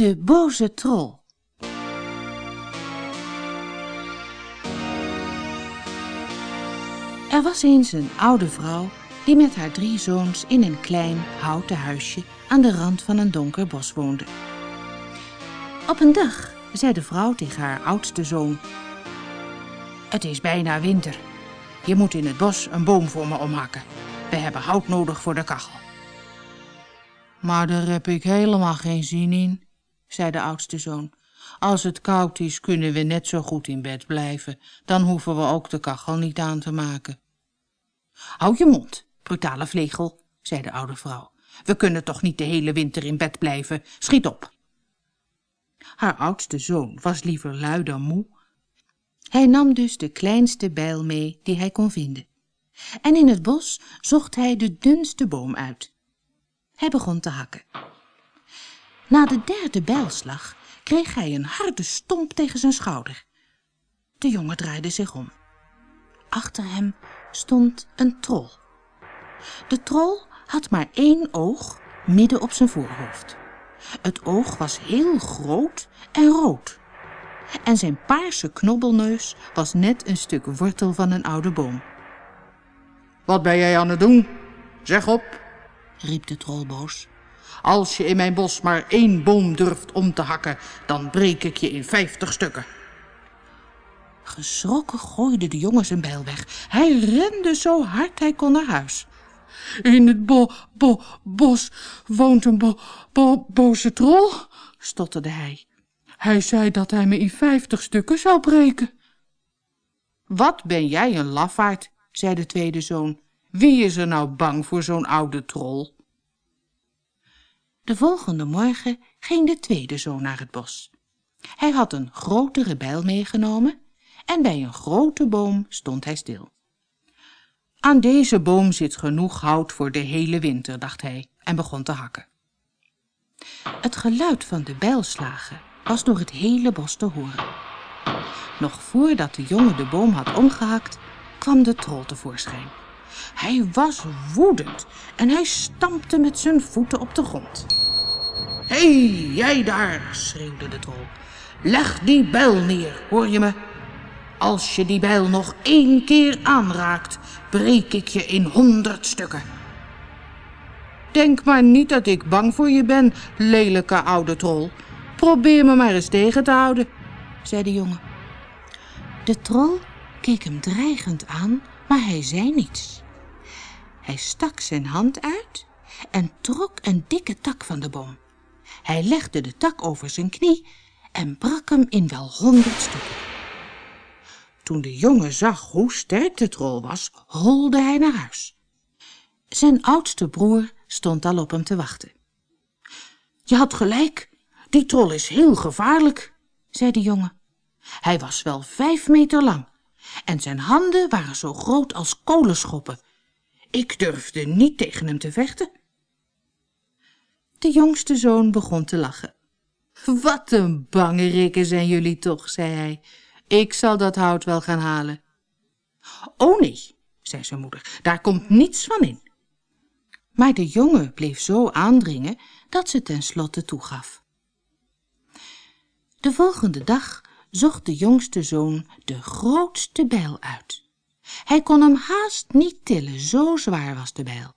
De boze trol. Er was eens een oude vrouw die met haar drie zoons in een klein houten huisje aan de rand van een donker bos woonde. Op een dag zei de vrouw tegen haar oudste zoon: Het is bijna winter. Je moet in het bos een boom voor me omhakken. We hebben hout nodig voor de kachel. Maar daar heb ik helemaal geen zin in, zei de oudste zoon. Als het koud is, kunnen we net zo goed in bed blijven. Dan hoeven we ook de kachel niet aan te maken. Hou je mond, brutale vlegel, zei de oude vrouw. We kunnen toch niet de hele winter in bed blijven. Schiet op. Haar oudste zoon was liever lui dan moe. Hij nam dus de kleinste bijl mee die hij kon vinden. En in het bos zocht hij de dunste boom uit. Hij begon te hakken. Na de derde bijlslag kreeg hij een harde stomp tegen zijn schouder. De jongen draaide zich om. Achter hem stond een trol. De trol had maar één oog midden op zijn voorhoofd. Het oog was heel groot en rood. En zijn paarse knobbelneus was net een stuk wortel van een oude boom. Wat ben jij aan het doen? Zeg op, riep de trol boos. Als je in mijn bos maar één boom durft om te hakken, dan breek ik je in vijftig stukken. Geschrokken gooide de jongen zijn bijl weg. Hij rende zo hard hij kon naar huis. In het bo, bo, bos woont een bo, bo, boze trol, stotterde hij. Hij zei dat hij me in vijftig stukken zou breken. Wat ben jij een lafaard, zei de tweede zoon. Wie is er nou bang voor zo'n oude trol? De volgende morgen ging de tweede zoon naar het bos. Hij had een grotere bijl meegenomen en bij een grote boom stond hij stil. Aan deze boom zit genoeg hout voor de hele winter, dacht hij en begon te hakken. Het geluid van de bijlslagen was door het hele bos te horen. Nog voordat de jongen de boom had omgehakt, kwam de trol tevoorschijn. Hij was woedend en hij stampte met zijn voeten op de grond. Hé, hey, jij daar, schreeuwde de trol. Leg die bijl neer, hoor je me? Als je die bijl nog één keer aanraakt, breek ik je in honderd stukken. Denk maar niet dat ik bang voor je ben, lelijke oude trol. Probeer me maar eens tegen te houden, zei de jongen. De trol keek hem dreigend aan, maar hij zei niets. Hij stak zijn hand uit en trok een dikke tak van de boom. Hij legde de tak over zijn knie en brak hem in wel honderd stukken. Toen de jongen zag hoe sterk de trol was, holde hij naar huis. Zijn oudste broer stond al op hem te wachten. Je had gelijk, die trol is heel gevaarlijk, zei de jongen. Hij was wel vijf meter lang en zijn handen waren zo groot als kolenschoppen. Ik durfde niet tegen hem te vechten. De jongste zoon begon te lachen. Wat een bange rikken zijn jullie toch, zei hij. Ik zal dat hout wel gaan halen. Oh nee, zei zijn moeder, daar komt niets van in. Maar de jongen bleef zo aandringen dat ze tenslotte toegaf. De volgende dag zocht de jongste zoon de grootste bijl uit. Hij kon hem haast niet tillen, zo zwaar was de bijl.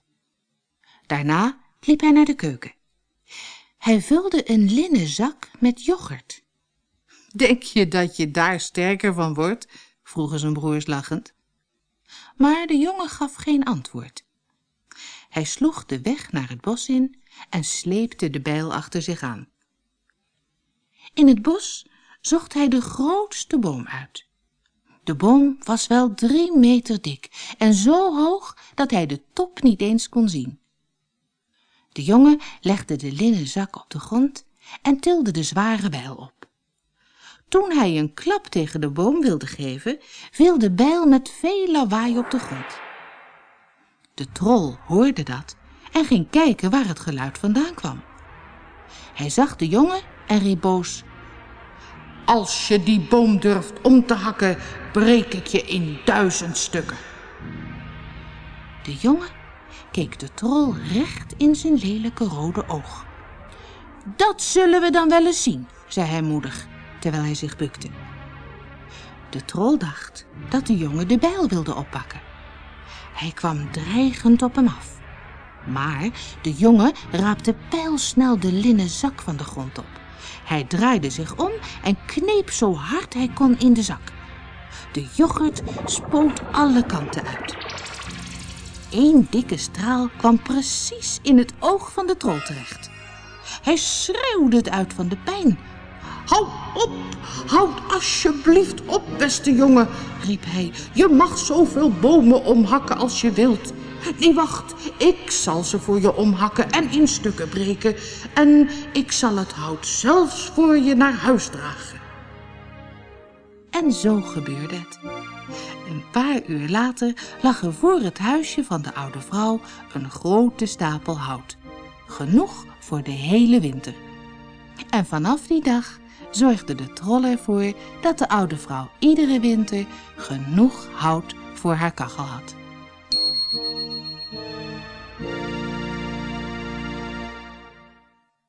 Daarna liep hij naar de keuken. Hij vulde een linnen zak met yoghurt. Denk je dat je daar sterker van wordt? vroegen zijn broers lachend. Maar de jongen gaf geen antwoord. Hij sloeg de weg naar het bos in en sleepte de bijl achter zich aan. In het bos zocht hij de grootste boom uit. De boom was wel drie meter dik en zo hoog dat hij de top niet eens kon zien. De jongen legde de linnen zak op de grond en tilde de zware bijl op. Toen hij een klap tegen de boom wilde geven, viel de bijl met veel lawaai op de grond. De trol hoorde dat en ging kijken waar het geluid vandaan kwam. Hij zag de jongen en riep boos. Als je die boom durft om te hakken, breek ik je in duizend stukken. De jongen keek de trol recht in zijn lelijke rode oog. Dat zullen we dan wel eens zien, zei hij moedig, terwijl hij zich bukte. De trol dacht dat de jongen de bijl wilde oppakken. Hij kwam dreigend op hem af. Maar de jongen raapte pijlsnel de linnen zak van de grond op. Hij draaide zich om en kneep zo hard hij kon in de zak. De yoghurt spoot alle kanten uit. Eén dikke straal kwam precies in het oog van de trol terecht. Hij schreeuwde het uit van de pijn. Houd op, houd alsjeblieft op, beste jongen, riep hij. Je mag zoveel bomen omhakken als je wilt. Nee, wacht, ik zal ze voor je omhakken en in stukken breken. En ik zal het hout zelfs voor je naar huis dragen. En zo gebeurde het. Een paar uur later lag er voor het huisje van de oude vrouw een grote stapel hout. Genoeg voor de hele winter. En vanaf die dag zorgde de troll ervoor dat de oude vrouw iedere winter genoeg hout voor haar kachel had.